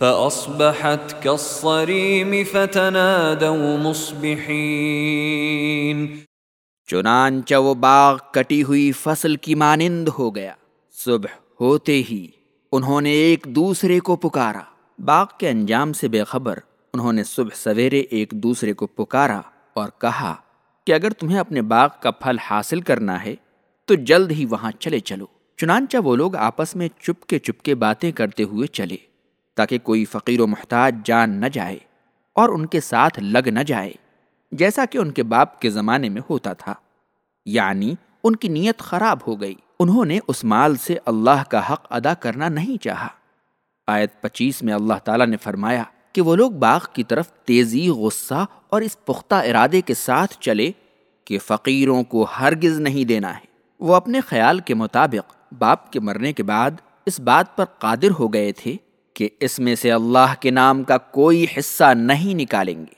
فأصبحت كالصريم فتنادوا مصبحين. چنانچہ وہ باغ کٹی ہوئی فصل کی مانند ہو گیا۔ صبح ہوتے ہی انہوں نے ایک دوسرے کو پکارا۔ باغ کے انجام سے بے خبر انہوں نے صبح سویرے ایک دوسرے کو پکارا اور کہا کہ اگر تمہیں اپنے باغ کا پھل حاصل کرنا ہے تو جلد ہی وہاں چلے چلو۔ چنانچہ وہ لوگ آپس میں چپ کے چپ کے باتیں کرتے ہوئے چلے۔ تاکہ کوئی فقیر و محتاج جان نہ جائے اور ان کے ساتھ لگ نہ جائے، جیسا کہ ان کے باپ کے زمانے میں ہوتا تھا۔ یعنی ان کی نیت خراب ہو گئی۔ انہوں نے اس مال سے اللہ کا حق ادا کرنا نہیں چاہا۔ آیت پچیس میں اللہ تعالیٰ نے فرمایا کہ وہ لوگ باغ کی طرف تیزی، غصہ اور اس پختہ ارادے کے ساتھ چلے کہ فقیروں کو ہرگز نہیں دینا ہے۔ وہ اپنے خیال کے مطابق باپ کے مرنے کے بعد اس بات پر قادر ہو گئے تھے کہ اس میں سے اللہ کے نام کا کوئی حصہ نہیں نکالیں گے۔